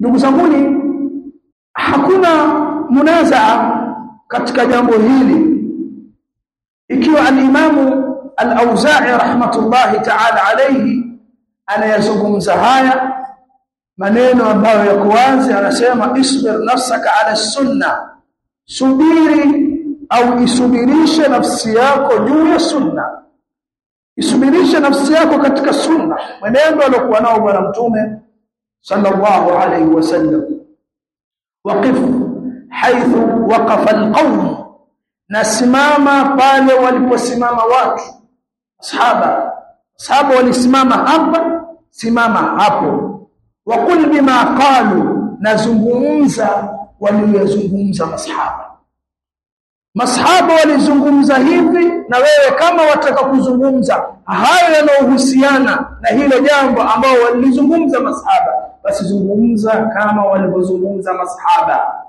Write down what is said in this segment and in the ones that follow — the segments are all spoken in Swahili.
ndugu zanguni hakuna munazaa katika jambo hili. Ikiwa al-Imamu al-Auza'i rahmatullahi ta'ala alayhi anayazungumza haya maneno ambayo yako wazi anasema isbir nafsaka ala sunna. Subiri au isubirishe nafsi yako juu ya sunna. Isubirishe nafsi yako katika sunna. Mwenendo aliokuwa nao bwana mtume sallallahu alayhi wasallam waqif haithu waqafa alqawm. Nasimama pale waliposimama watu. Sahaba sahaba walisimama hapa simama hapo. Waqul bima qalu. Nazungumza waliyozungumza masahaba masahaba walizungumza hivi na wewe kama wataka kuzungumza. Hayo yanayohusiana na hilo jambo ambao walizungumza masahaba basi zungumza kama walivyozungumza masahaba.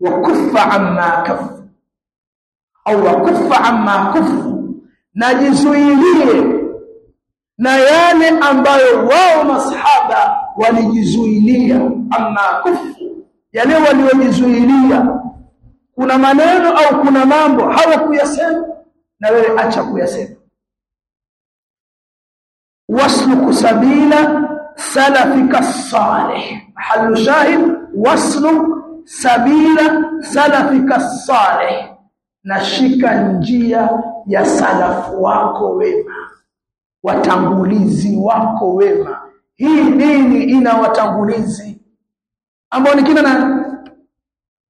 Wakuffa amma kafu. Au wakufa amma kufu. Na jizuilie na yale ambayo wao masahaba walijizuilia amma kufu. Yale waliojizuilia. Kuna maneno au kuna mambo hawakuyasema na wewe acha kuyasema. Wasluku sabila salafika salih. Halu shahid wasluk sabila salafika salih. Nashika njia ya salafu wako wema watangulizi wako wema. Hii dini ina watangulizi ambao ni kina nani?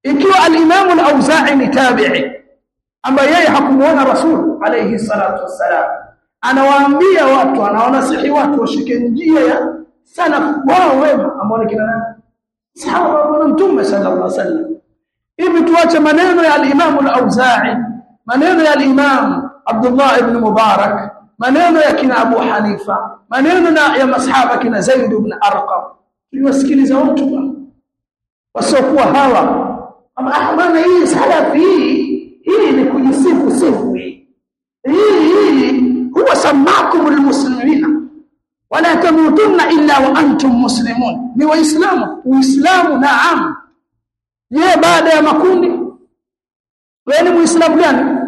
Ikiwa al-Imam al-Auza'i ni tabi'i ambaye yeye hakumuona Rasul alayhi salatu wassalam anawaambia watu anawanasihi watu washike njia ya wema ambao ni kina nani sahaba wa mtume sallallahu alayhi wasallam hivi tuache maneno ya al-Imam al-Auza'i maneno ya al-Imam Abdullah ibn Mubarak maneno ya kina Abu Hanifa maneno na ya masahaba kina Zaid ibn Arqam tuliwasikiliza watu bwana wasiokuwa hawa ama ahmana hii salafi hii ni kujisifu sifu hii hii huwa samakum almuslimina wala tamutunna illa wa antum muslimun. Ni waislamu uislamu naam. Je baada ya makundi. Wewe ni muislamu gani?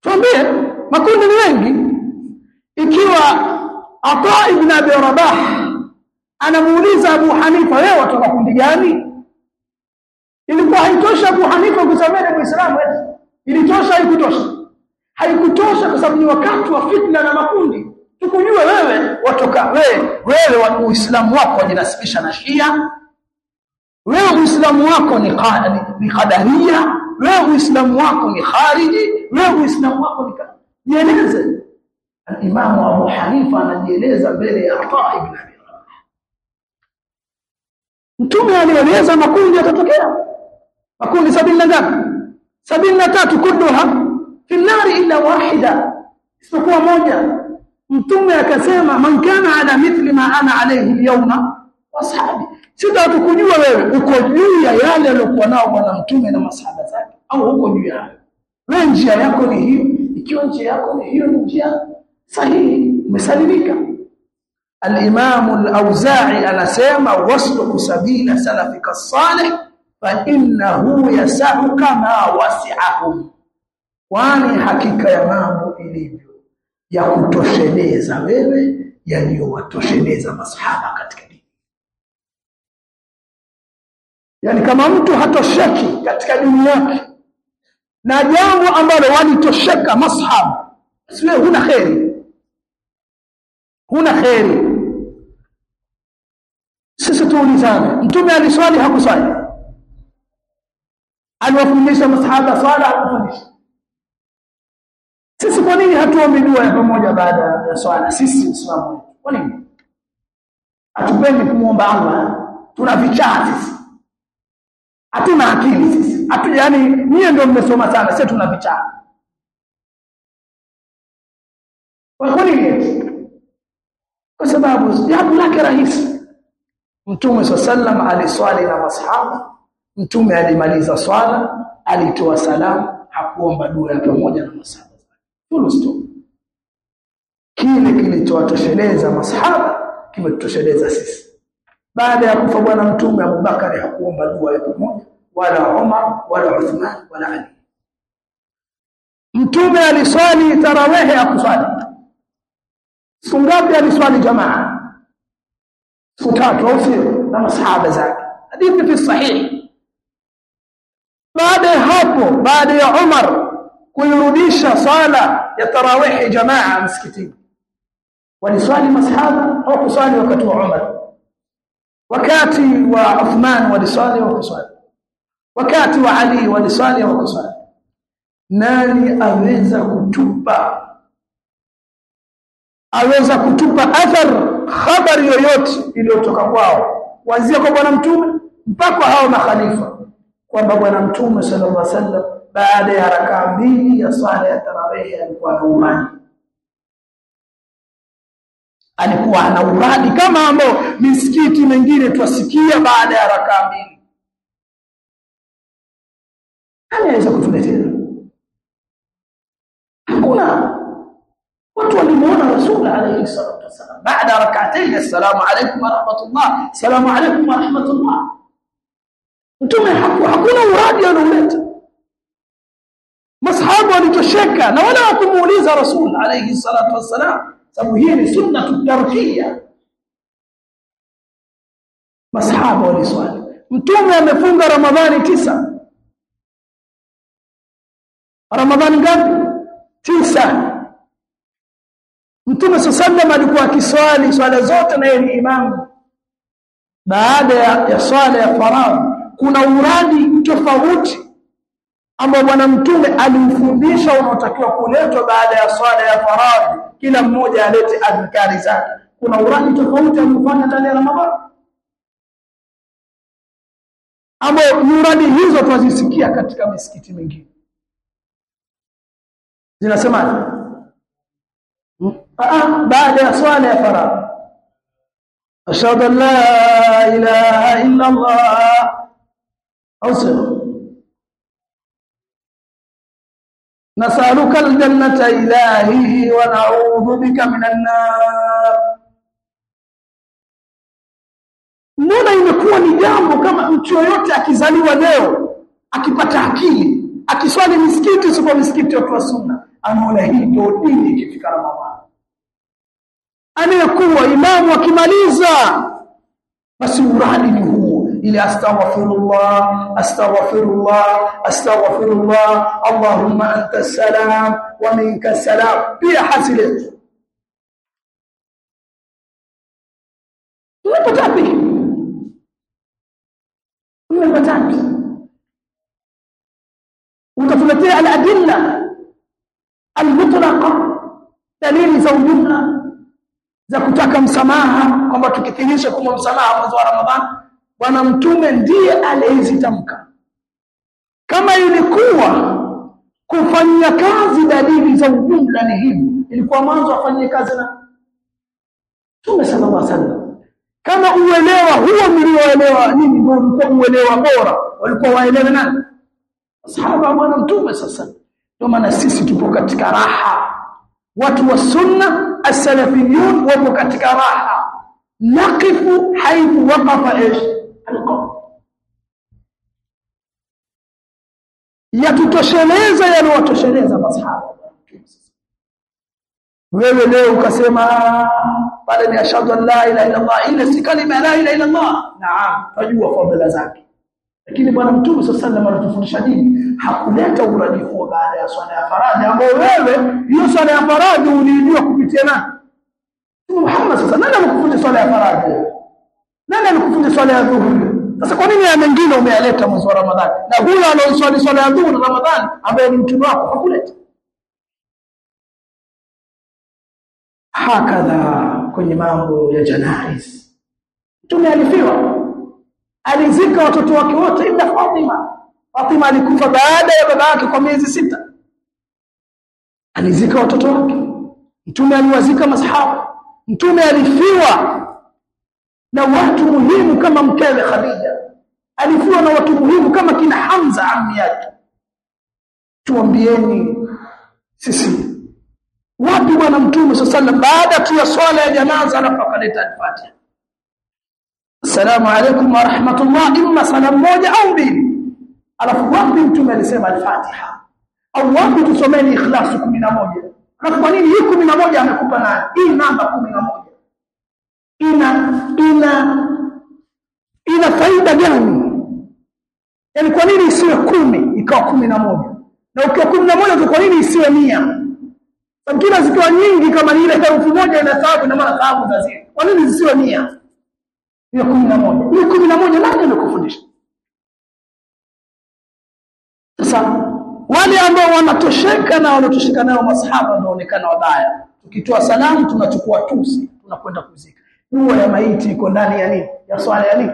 Tuambie makundi ni wengi. Ikiwa Ata ibn Abi Rabah anamuuliza Abu Hanifa wewe watoka kundi gani? Ilikuwa haitosha Abu Hanifa kusamehe muislamu eti ilitosha haikutosha? Haikutosha kwa sababu ni wakati wa fitna na makundi tukujue wewe watoka wewe wewe uislamu wako wajinasibisha na Shia. Wewe uislamu wako ni ni qadaria wewe uislamu wako ni khariji. Wewe uislamu wako ni jieleze. al-Imam Abu Hanifa anajieleza mbele ya Ata ibn Abi Mtume alieleza makundi yatatokea. Makundi sabini na ngapi? Sabini na tatu kulluha fi nari illa wahida. Isipokuwa moja mtume akasema man kana ala mithli ma ana alayhi alyawma washabi sitatukujua wewe uko juu ya yale aliyokuwa nao bwana mtume na masahaba zake au uko juu ya wewe njia yako ni hiyo ikiwa njia yako ni hiyo ni njia sahihi umesalimika. al-Imam al-Auza'i anasema wasluku sabila salafika salih fa innahu yasahu kama wasi'ahum. Kwani hakika ya mambo ilivyo ya kutosheleza wewe yaliyowatosheleza masahaba katika dini. Yaani kama mtu hatosheki katika dini yake na jambo ambalo walitosheka masahaba siwe huna kheri. Huna kheri. Sisi tuulizane mtume aliswali hakuswali. Aliwafundisha masahaba swala hakufundisha sisi kwa nini hatuombi dua ya pamoja baada ya swala? Sisi Uislamu kwa nini? Hatupendi kumuomba Allah. Tuna vichaa sisi. Hatuna akili sisi. Hatu yani nyie ndio mmesoma sana. Sisi tuna vichaa. Kwa nini kwa sababu jambo lake rahisi. Mtume sallam aliswali na masahaba. Mtume alimaliza swala alitoa salamu hakuomba dua ya pamoja na masahaba full kile kilichowatosheleza masahaba kimetosheleza sisi. Baada ya kufa bwana mtume Abubakar hakuomba dua ya pamoja wala omar wala Uthman wala Ali. Mtume aliswali tarawehe akuswali. siku ngapi aliswali jamaa? Siku tatu au sio? Na masahaba zake. Hadithi fi sahihi. Baada ya hapo baada ya Umar kuirudisha sala ya tarawih jamaa msikitini waliswali masahaba au kuswali wakati wa Umar wakati wa Uthman waliswali au kuswali wakati wa Ali waliswali au kuswali nani aweza kutupa aweza kutupa athar habari yoyote iliyotoka kwao kuanzia kwa bwana mtume mpaka hao makhalifa kwamba bwana mtume sallallahu alaihi wasallam baada ya rakaa mbili ya swala ya tarawih alikuwa na uradi alikuwa ana uradi kama ambao misikiti mengine twasikia baada ya rakaa mbili. Anaweza kutuletea? Hakuna. Watu walimuona rasul alayhi salatu wasalam baada ya rak'atayn assalamu alaykum wa rahmatullah salamu alaykum wa rahmatullah. Mtume hakuna uradi anauleta masahaba walitosheka na wala wakumuuliza rasul alayhi salatu wasalam sababu hii ni sunna tarkiya masahaba waliswali. Mtume amefunga ramadhani tisa. Ramadhani ngapi? Tisa. Mtume sallam alikuwa akiswali swala zote na yeye ni imamu. Baada ya swala ya faradhi kuna uradi tofauti ambao bwana mtume alimfundisha unaotakiwa kuletwa baada ya swala ya faradhi. Kila mmoja alete adhkari zake. Kuna uradi tofauti alifanya ndani ya Ramadhani. Ambao nyuradi hizo twazisikia katika misikiti mingine. Zinasemaje? baada ya swala ya faradhi ashhadu an la ilaha illa allah au aljannata ilahi wa na'udhu bika minan nar mbona imekuwa ni jambo kama mtu yoyote akizaliwa leo akipata akili akiswali misikiti sio misikiti wa sunna anaona hii ndio dini ikifika ramadhani. Anayekuwa imamu akimaliza basi uradi ni huo ili astaghfirullah astaghfirullah astaghfirullah allahumma anta salam wa minka salam pia hasile tunapata wapi tunapata wapi utatuletea al-adilla al-mutlaqa dalili za ujumla za kutaka msamaha kwamba tukithirisha kwa msamaha mwezi wa Ramadhani bwana mtume ndiye aliyezitamka. Kama ilikuwa kufanyia kazi dalili za ujumla ni hivi ilikuwa mwanzo afanyie kazi na Mtume sallallahu alaihi wasallam. Kama uelewa huo mlioelewa nini ndio ulikuwa uelewa bora? Walikuwa waelewe nani? Sahaba bwana mtume sasa ndio maana sisi tupo katika raha. Watu wa sunna as-salafiyun wapo katika raha. Naqifu haithu waqafa ish yatutosheleza yaliwatosheleza masahaba. Wewe leo ukasema pale ni ashhadu an la ilaha illa allah ile si kalima la ilaha illa allah. Naam tajua fadhila zake. Lakini bwana mtume alayhi wasallam anatufundisha dini hakuleta uradi huo baada ya swala ya faradhi ambao wewe hiyo swala ya faradhi uliijua kupitia nani? Muhammad sasa nani anakufundisha swala ya faradhi nani alikufunza swala ya dhuhuri? Sasa kwa nini ya mengine umeyaleta mwezi wa Ramadhani? Na huyo anaoswali swala ya dhuhuri Ramadhani ambaye ni mtume wako hakuleta hakadha kwenye mambo ya janaiz mtume alifiwa. Alizika watoto wake wote ila Fatima. Fatima alikufa baada ya baba yake kwa miezi sita. Alizika watoto wake. Mtume aliwazika masahaba. Mtume alifiwa na watu muhimu kama mkewe Khadija. Alifiwa na watu muhimu kama kina Hamza ammi yake. Tuambieni sisi wapi bwana mtume sallallahu baada tu ya swala ya janaza anapokaleta al-Fatiha? Assalamu alaykum wa rahmatullah imma salam moja au mbili? Alafu wapi mtume alisema alfatiha? Au wapi tusomeni ikhlas 11 na kwa nini hii 11 amekupa nani hii namba 11 ina ina ina faida gani? Yani kwa nini isiwe kumi ikawa kumi na moja? Na ukiwa kumi na moja kwa nini isiwe mia? Kila zikiwa nyingi kama ile herufi moja ina thawabu na maana thawabu za zile. Kwa nini zisiwe mia? Ile kumi na moja. Ile kumi na moja nani amekufundisha sasa wale ambao wanatosheka na wanatosheka nao masahaba wanaonekana wabaya. Tukitoa salamu tunachukua tusi tunakwenda kuzika dua ya maiti iko ndani ya nini? Ya swala ya nini?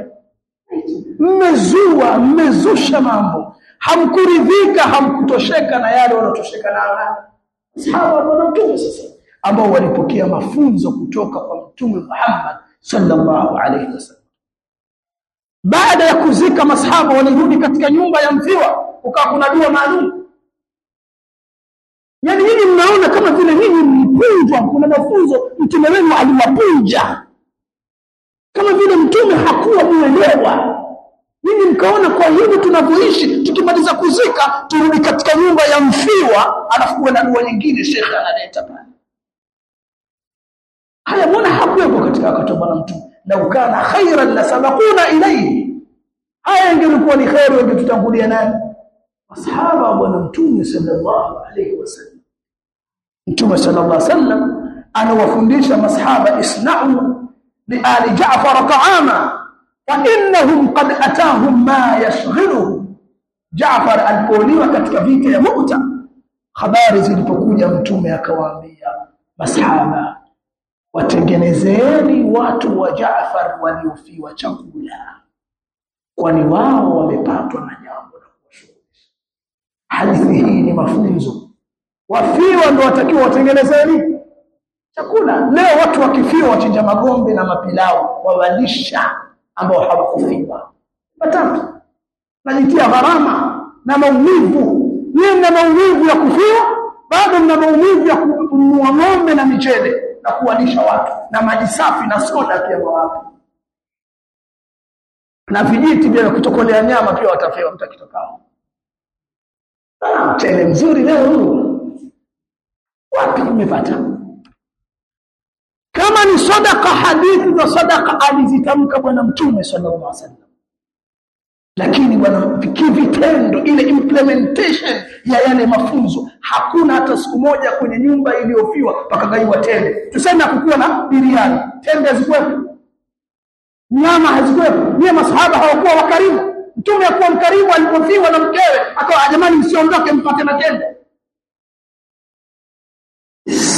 Mmezua mmezusha mambo. Hamkuridhika hamkutosheka na yale wanaotosheka nayo sahaba wa mtume sasa ambao walipokea mafunzo kutoka kwa mtume Muhammad sallallahu alaihi wasallam. Baada ya kuzika masahaba walirudi katika nyumba ya mfiwa ukawa kuna dua maalum. Yaani nyinyi mnaona kama vile nyinyi mpunjwa kuna mafunzo mtume wenu aliwapunja kama vile mtume hakuwa muelewa nini, mkaona kwa hivi tunavyoishi tukimaliza kuzika turudi katika nyumba ya mfiwa alafu kuwe na dua nyingine shekhe analeta pale. Haya mbona hakuwepo katika wakati wa mtume? Na ukana khairan la sabaquna ilayhi. Haya ingelikuwa ni khairu wangetutangulia nani? Masahaba wa bwana mtume sallallahu alayhi wasallam. Mtume sallallahu alayhi wasallam anawafundisha masahaba isna'u li ali Ja'far ta'ama فإنهم قد أتاهم ما يشغلهم Jaafar alipouliwa katika vita ya Mu'ta habari zilipokuja mtume akawaambia masahaba watengenezeni watu wa Jaafar waliofiwa chakula kwani wao wamepatwa na jambo la kuwashughulisha hadithi hii ni mafunzo wafiwa ndio watakiwa watengenezeni chakula. Leo watu wakifiwa wachinja magombe na mapilau wawalisha ambao hawakufiwa. Watatu najitia gharama na maumivu. Nyie mna maumivu ya kufiwa bado mna maumivu ya kununua ng'ombe na michele na kuwalisha watu na maji safi na soda pia wawapi na vijiti vya kutokolea nyama pia watapewa mtakitokao. Ah mchele mzuri leo. Huu wapi umepata kama ni sadaka hadithi za sadaka alizitamka bwana mtume sallallahu alaihi wasallam. Lakini bwana kivitendo ile implementation ya yale mafunzo hakuna hata siku moja kwenye nyumba iliyofiwa pakagaiwa tende. Tuseme hakukuwa na biriani. Tende hazikuwepo. Nyama hazikuwepo. Nie masahaba hawakuwa wakarimu. Mtume akuwa mkarimu alipofiwa na mkewe akawa jamani msiondoke mpate na tende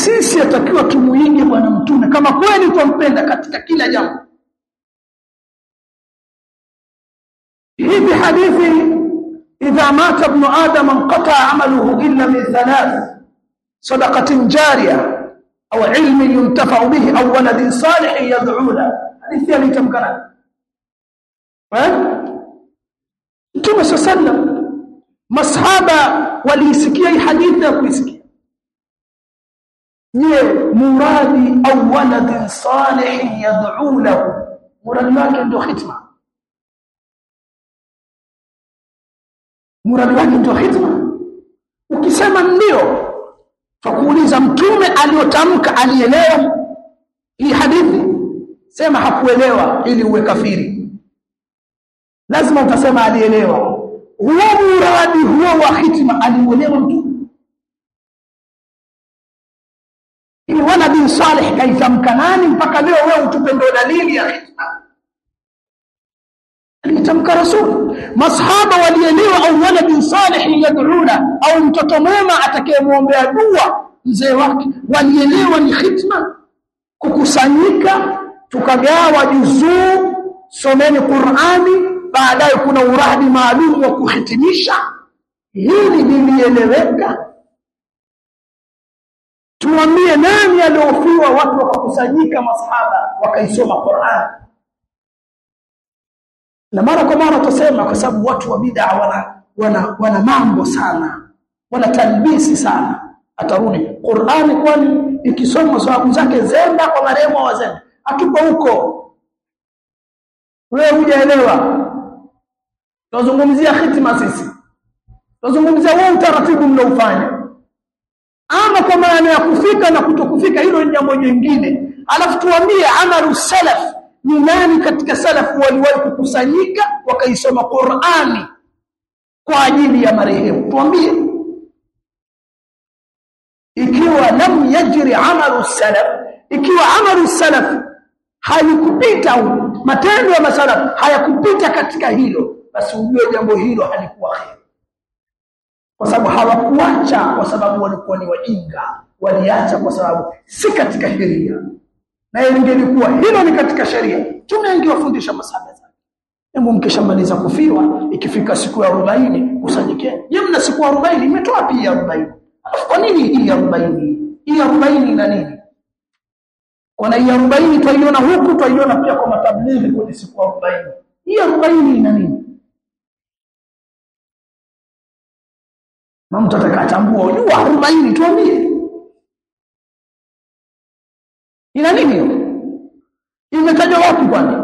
sisi atakiwa tumuige bwana mtume kama kweli twampenda katika kila jambo. Hivi hadithi idha mata ibn adam anqata amaluhu illa min thalath sadaqatin jariya au ilmin yuntafa bihi au waladin salih yad'u la hadithi alitamkana eh? Mtume sallam masahaba waliisikia hii hadithi na kuisikia je muradi au waladin salihin yad'u lahu. Muradi wake ndio hitma muradi wake ndio hitma ukisema ndio fakuuliza mtume aliyotamka alielewa. Hii hadithi sema hakuelewa ili uwe kafiri. Lazima utasema alielewa. Huo muradi huo wa hitma aliuelewa mtume bin kaitamka nani mpaka leo wewe utupe ndo dalili ya khitma alitamka rasul masahaba walielewa au wana bin Saleh yad'una au mtoto mwema atakayemwombea dua mzee wake walielewa ni khitma kukusanyika tukagawa juzuu someni Qur'ani baadaye kuna uradi maalum wa kuhitimisha. Hili lilieleweka tuambie nani aliofiwa watu wakakusanyika masahaba wakaisoma Qur'an. Na mara kwa mara tusema kwa sababu watu wa bid'a wana wana, wana mambo sana wana talbisi sana. Atarudi Qur'an kwani ikisoma sababu zake zenda kwa marehemu wa zenda hatuko huko. Wewe hujaelewa. Tunazungumzia hitima sisi. Tunazungumzia wewe utaratibu mnaofanya ama kwa maana ya kufika na kutokufika hilo ni jambo jingine alafu tuambie amalu salaf ni nani katika salafu waliwahi kukusanyika wakaisoma Qur'ani kwa ajili ya marehemu? Tuambie. Ikiwa lam yajri amalu salaf ikiwa amalu salaf halikupita matendo ya masalaf hayakupita katika hilo basi ujue jambo hilo halikuwa kheri kwa sababu hawakuacha kwa sababu walikuwa ni wajinga. Waliacha kwa sababu si katika sheria. Na ingelikuwa hilo ni katika sheria tumengewafundisha masaba zake. Hebu mkishamaliza kufiwa ikifika siku ya 40 kusanyikeni je mna siku ya 40 imetoa pia 40 kwa nini hii 40 hii 40 na nini? Kuna hii 40 twaiona huku twaiona pia kwa matablighi kwenye siku ya 40 hii 40 ina nini na mtu atakatambua jua 40 tuambie. Ina nini hiyo? Imetajwa wapi kwani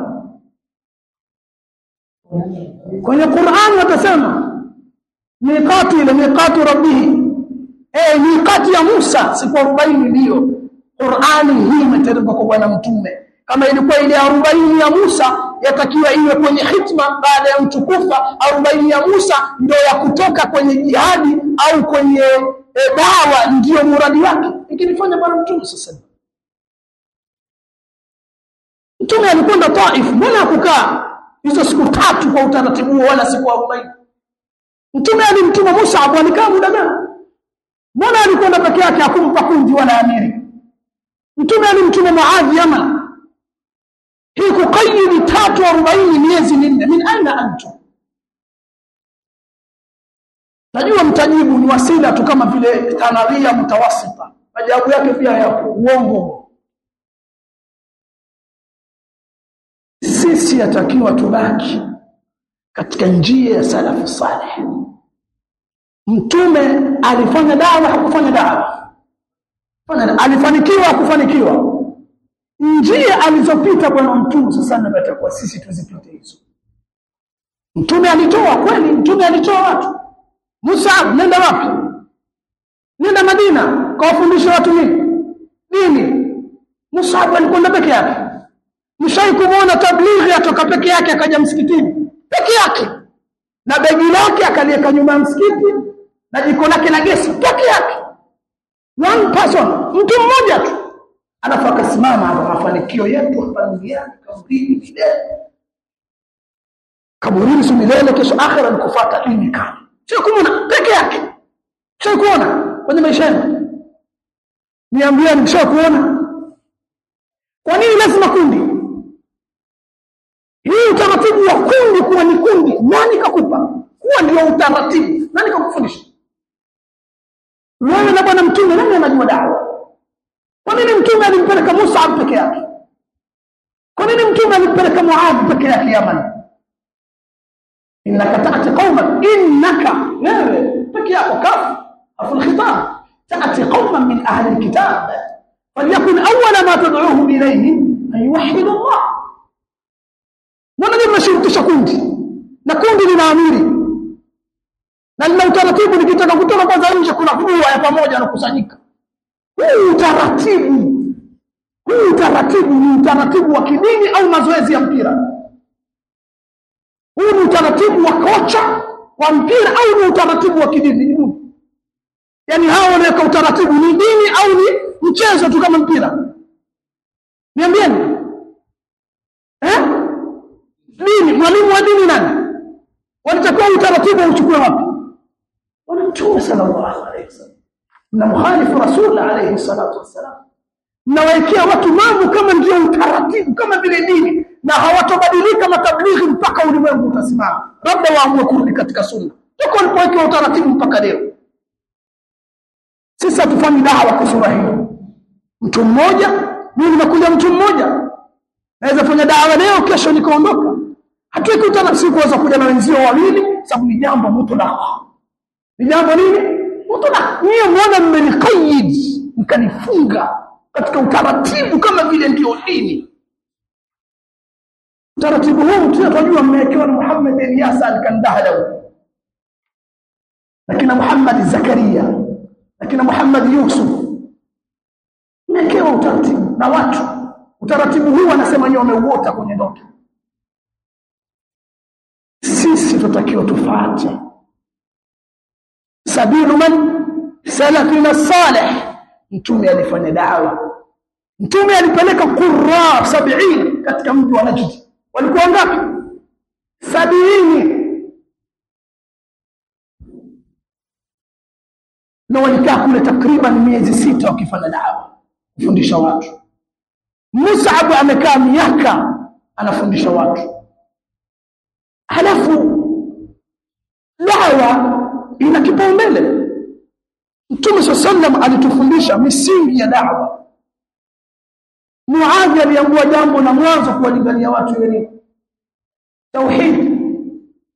kwenye Qur'an watasema miqatu ile miqatu rabbihi. Eh miqati ya Musa siku 40 ndio Qur'ani hii imeteremka kwa bwana mtume. Kama ilikuwa ile 40 ya Musa yatakiwa iwe kwenye hitma baada ya mtu kufa 40 ya Musa ndio ya kutoka kwenye jihadi au kwenye e, dawa ndiyo muradi wake. Ikilifanya bwana mtume sasa mtume alikwenda Taif mbona hakukaa hizo siku tatu kwa utaratibu wala siku 40 mtume alimtuma Musa alikaa muda gani? Mbona alikwenda peke yake? Hakumpa kundi wala amiri. Mtume alimtuma Muadh Yaman hii qayimi tatu 40 miezi minne. Min aina antum najua mtajibu ni wasila tu kama vile tanaria mtawasita majawabu yake pia ya uongo. Sisi yatakiwa tubaki katika njia ya salafu saleh. Mtume alifanya dawa hakufanya dawa. Alifanikiwa hakufanikiwa njia alizopita bwana mtume sasa natakuwa sisi tuzipite hizo. Mtume alitoa kweli mtume alitoa watu. Musa nenda wapi? Nenda Madina kawafundisha watu nini? Dini Musa alikwenda peke yake. Mshai kumuona tablighi atoka peke yake akaja msikitini. Peke yake. Na begi lake akaliweka nyuma ya msikiti na jiko lake la gesi peke yake. One person. Mtu mmoja tu alafu akasimama hapa mafanikio yetu hapa duniani kaburini milele. Kaburini si milele kesho akhera nikufuata dini kama. Sio kuona peke yake. Sio kuona kwenye maisha yenu. Niambieni sio kuona. Kwa nini lazima kundi? Hii utaratibu wa kundi kuwa ni kundi. Nani kakupa? Kuwa ndio utaratibu. Nani kakufundisha? Wewe na bwana mtume nani anajua dawa kwa nini mtume alimpeleka Musa peke yake kwa nini mtume alimpeleka Muadh peke yake Yaman innaka ta'ti qauman innaka wewe peke yako kaf afu alkhitab ta'ti qauman min ahli alkitab فليكن أول ما تدعوهم إليه أن يوحدوا الله mbona ni mnashirikisha kundi na kundi lina amiri na lina utaratibu nikitaka kutoka kwanza nje kuna dua ya pamoja na kusanyika huu utaratibu. Huu utaratibu ni utaratibu wa kidini au mazoezi ya mpira? Huu ni utaratibu wa kocha wa mpira au ni utaratibu wa kidini? Yaani hawa wanaweka utaratibu ni dini au ni mchezo tu kama mpira? Niambieni. Eh? Dini. Mwalimu wa dini nani? Walitakiwa utaratibu uchukue wapi? Wala mtume sallallahu alaihi wasallam na mukhalifu rasul alayhi salatu wassalam. Mnawekea watu mambo kama ndio utaratibu kama vile dini na hawatobadilika matablighi mpaka ulimwengu utasimama. Labda waamue kurudi katika sunna. Tuko walipowekea utaratibu mpaka leo. Sisi hatufanyi dawa kwa sura hiyo. Mtu mmoja mimi nimekuja mtu mmoja. Naweza fanya dawa leo kesho nikaondoka. Hatuweki utaratibu kuweza kuja na wenzio wawili sababu ni jambo mutlaq. Ni jambo nini mutlaq niye muona mmenikaid mkanifunga katika utaratibu kama vile ndio dini. Utaratibu huu tunajua mmewekewa na Muhammad Ilyas al-Kandahla lakini Muhammad Zakaria lakini Muhammad Yusuf. Mmewekewa utaratibu na watu. Utaratibu huu anasema nyo wameuota kwenye ndoto. Sisi tutakiwa tufuate sabilu man salafina salih. Mtume alifanya dawa. Mtume alipeleka qurra 70 katika mji wa Najd. Walikuwa ngapi sabini na walikaa kule takriban miezi sita wakifanya dawa kufundisha watu. Mus'ab amekaa miaka anafundisha watu. Halafu dawa kipaumbele. Mtume sallam alitufundisha misingi ya dawa. Muadhi aliambua jambo la mwanzo kuwalingania watu wenye tauhid.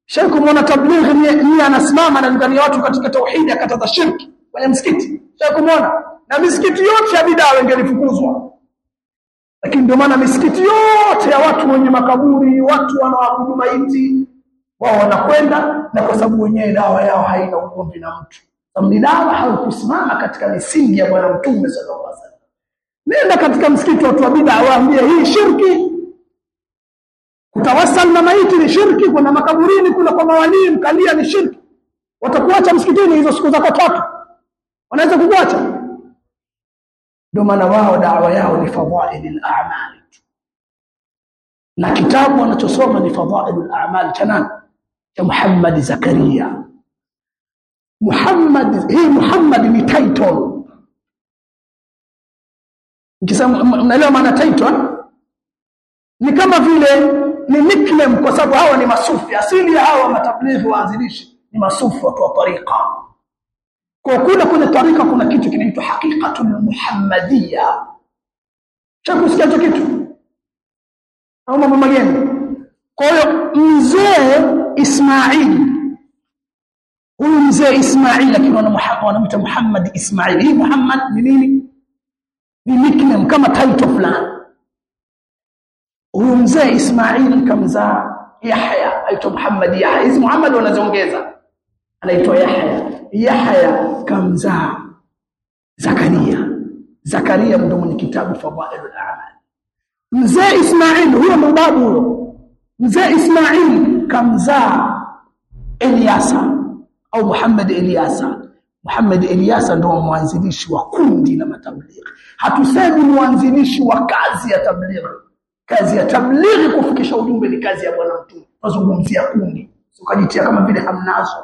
Sheikh muona tablighi ni anasimama analingania watu katika tauhid akataza shirki kwenye msikiti. Sheikh muona na misikiti yote ya bidaa wengelifukuzwa lakini ndio maana misikiti yote ya watu wenye makaburi watu wanaoabudu maiti wao wanakwenda na kwa sababu wenyewe dawa yao haina ugomvi na mtu. Ni dawa haukusimama katika misingi ya bwana mtume sallallahu alaihi wasallam. Nenda katika msikiti watu wa bid'a waambie hii shirki. Kutawasal na maiti ni shirki kuna makaburini kuna kwa mawalii mkalia ni shirki. Watakuacha msikitini hizo siku zako tatu. Wanaweza kukuacha. Ndio maana wao dawa yao ni fadhailil a'mal na kitabu wanachosoma ni fadhailul a'mal cha nani cha Muhammad Zakaria. Muhammad hii Muhammad ni title. Nikisema mnaelewa maana title ni kama vile ni nickname kwa sababu hawa ni masufi. Asili ya hawa matablighi waanzilishi ni masufi watu wa tariqa. Kwa kule kwenye tarika kuna kitu kinaitwa haqiqatul muhammadiyya. Chakusikia hicho kitu? Au mambo mageni kwa hiyo mzee Ismail. Huyu mzee Ismail lakini wanamuita Muhammad Ismail. Hii Muhammad ni nini? Ni nickname kama title fulani. Huyu mzee Ismail kamzaa Yahya aitwa Muhammad Yahya. Hizi Muhammad wanaziongeza. Anaitwa Yahya. Yahya kamzaa Zakaria Zakaria ndio mwenye kitabu Fadhailul A'mal. Mzee Ismail huyo mababu mzee Ismail kamzaa Eliasa au Muhammad Eliasa. Muhammad Eliasa ndo mwanzilishi wa kundi la matablighi. Hatusemi mwanzilishi wa kazi ya tablighi. Kazi ya tablighi kufikisha ujumbe ni kazi ya bwana mtume. Tunazungumzia kundi. Ukajitia kama vile hamnazo.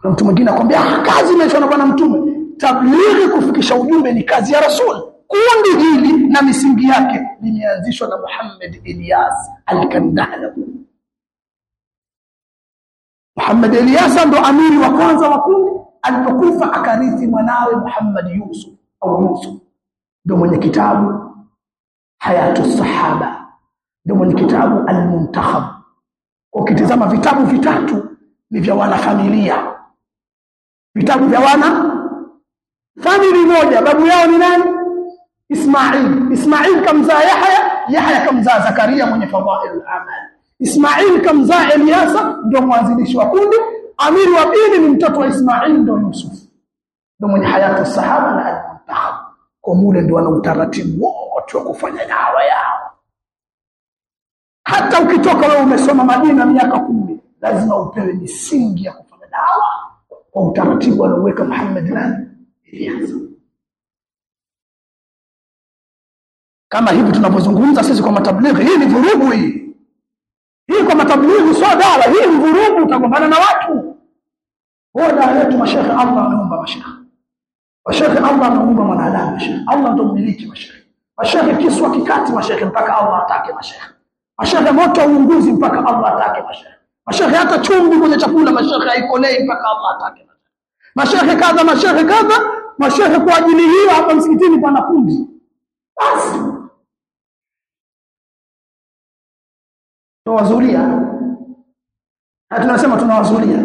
Kuna mtu mwingine akwambia kazi imeachwa na bwana mtume. Tablighi kufikisha ujumbe ni kazi ya rasul kundi hili na misingi yake limeanzishwa na Muhammad Ilyas al-Kandahla Muhammad Ilyas ndo amiri wa kwanza wa kundi. Alipokufa akarithi mwanawe Muhammad Yusuf au Yusuf. Ndo mwenye kitabu Hayatu Sahaba. Ndo mwenye kitabu Al-Muntakhab. Ukitizama vitabu vitatu ni vya wanafamilia. Vitabu vya wana famili moja. Babu yao ni nani Ismail. Ismail kamzaa Yahya Yahya kamzaa Zakaria mwenye fadhailul amal Ismail kamzaa Eliasa ndio mwanzilishi wa kundi. Amiri wa pili ni mtoto wa Ismail ndio Yusuf. Ndio mwenye hayatu sahaba na al-muntaha. kwa mule ndio ana utaratibu wote wa kufanya dawa yao. Hata ukitoka wewe umesoma Madina miaka kumi lazima upewe misingi ya kufanya dawa. Kwa utaratibu alioweka Muhammad nani? Ilyas kama hivi tunavyozungumza sisi kwa matablighi hii ni vurugu hii. Hii kwa matablighi sio dawa hii ni vurugu utagombana na watu. Huwa dawa yetu mashekhe Allah ameumba mashekhe mashekhe Allah ameumba mwanadamu mashekhe Allah ndio mmiliki mashekhe mashekhe kiswa kikati mashekhe mpaka Allah atake mashekhe mashekhe moto uunguzi mpaka Allah atake mashekhe mashekhe hata chumvi kwenye chakula mashekhe haikolei mpaka Allah atake mashekhe kadha mashekhe kadha mashekhe kwa ajili hiyo hapa msikitini pana kundi basi tunawazulia. Na tunasema tunawazulia.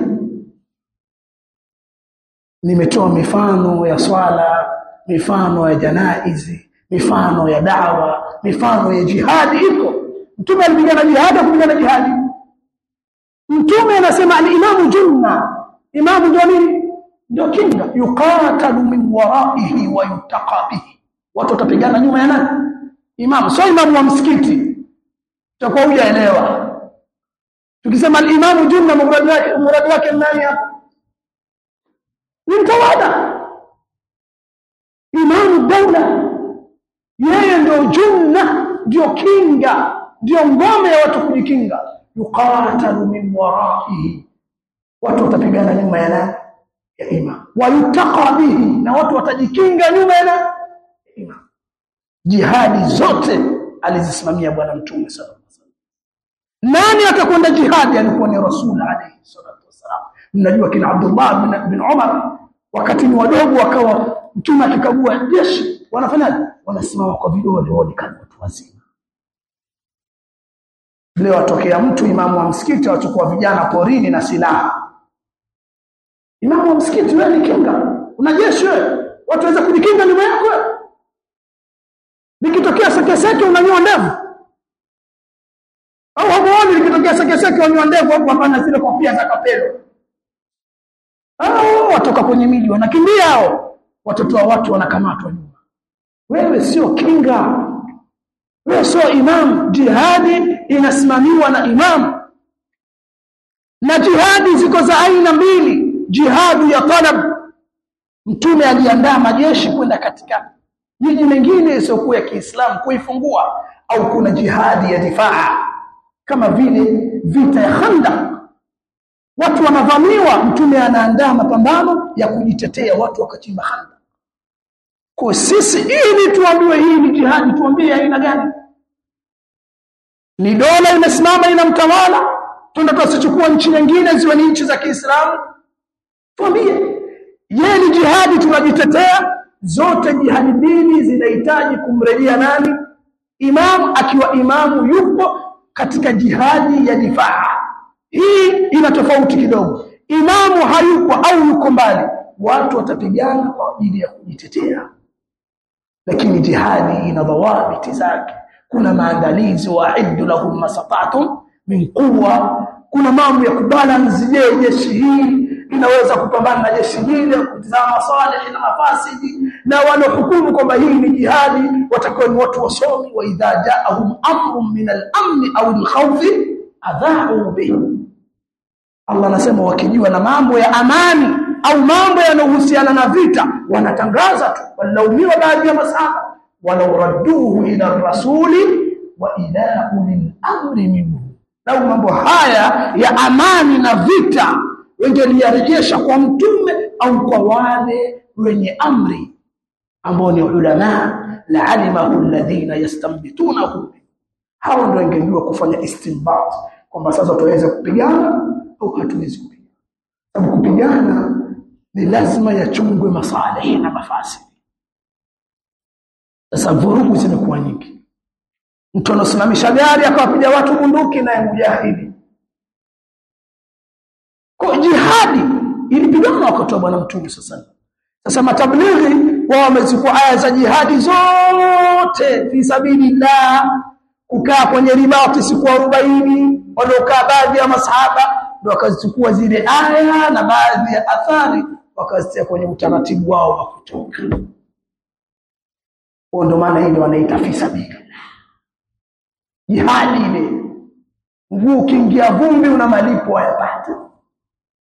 Nimetoa mifano ya swala mifano ya janaizi mifano ya dawa mifano ya jihadi iko. Mtume alipigana jihadi kupigana jihadi? Mtume anasema alimamu junna. Imamu ndio nini? Ndio kinga. Yuqatalu min waraihi wa yutaqa bihi. Watu watapigana nyuma ya nani? Imamu sio imamu wa msikiti tutakuwa hujaelewa tukisema al-imamu jumla muradi wake muradi wake nani hapo ni mtawala imamu daula yeye ndio jumla ndio kinga ndio ngome ya watu kujikinga. Yuqatalu min waraihi. Watu watapigana nyuma ya nani? Ya imam. Wayutaqa bihi. Na watu watajikinga nyuma ya nani? Imam. Jihadi zote alizisimamia bwana mtume sallallahu nani atakwenda jihadi alikuwa ni rasul alayhi salatu wasalam mnajua kina abdullah bin, bin umar wakati ni wadogo wakawa mtume akikagua jeshi wanafanyaje? Wanasimama kwa vidole wao kama watu wazima. Leo atokea mtu imamu wa msikiti awachukua vijana porini na silaha. Imamu wa msikiti wewe ni kinga. Una jeshi wewe. Watu waweza kujikinga nyuma yako Nikitokea sekeseke unanyoa ndevu au hamuoni unanyoa ndevu hapo hapana zile kofia za kapelo. Hao watoka kwenye miji wanakimbia hao. Watoto wa watu wanakamatwa nyuma. Wewe sio kinga. Wewe sio imam. Jihadi inasimamiwa na imam. Na jihadi ziko za aina mbili. Jihadu ya talab. Mtume aliandaa majeshi kwenda katika miji mingine isiyokuwa ya Kiislamu kuifungua au kuna jihadi ya difaa kama vile vita ya Khandaq. Watu wanavamiwa mtume anaandaa mapambano ya kujitetea watu wakachimba Khandaq. Kwa sisi ili tuambiwe hii ni jihadi tuambie aina gani? Ni dola imesimama inamtawala, tunataka tusichukua nchi nyingine ziwe ni nchi za Kiislamu. Tuambie ye ni jihadi tunajitetea? Zote jihadi mbili zinahitaji kumrejea nani? Imam akiwa imamu yupo katika jihadi ya difaa. Hii ina tofauti kidogo. Imamu hayuko au yuko mbali. Watu watapigana kwa ajili ya kujitetea. Lakini jihadi ina dhawabiti zake. Kuna maandalizi waiddu lahum masata'tum min quwa, kuna mambo ya kubalance je jeshi hii inaweza kupambana na jeshi lile kutizama masalih na mafasidi na wanahukumu kwamba hii ni jihadi watakuwa ni watu wasomi wa idha ja'ahum amrun min al-amn au al-khawf adha'u bihi Allah anasema wakijua na mambo ya amani au mambo yanayohusiana na vita wanatangaza tu walaumiwa baadhi ya masahaba walau radduhu ila rasuli wa ila ulil amri minhu. Lau mambo haya ya amani na vita wangeliyarejesha kwa mtume au kwa wale wenye amri ambao ni ulama la alimahu alladhina yastambitunahu. Hao ndio wangejua kufanya istinbat kwamba sasa tuweze kupigana au hatuwezi kupigana. Sababu kupigana ni lazima yachungwe masalih na mafasidi sasa vurugu zimekuwa nyingi. Mtu anasimamisha gari akawapiga watu bunduki na mujahidi. Kwa jihadi ilipigana wakati wa bwana mtume sasa sasa matablighi wao wamechukua aya za jihadi zote fi sabilillah. Kukaa kwenye ribati siku 40 waliokaa baadhi ya masahaba ndio wakazichukua zile aya na baadhi ya athari wakazitia kwenye utaratibu wao wa kutoka. Ndio maana ile wanaita fi sabilillah. Jihadi ile mguu ukiingia vumbi una malipo hayapata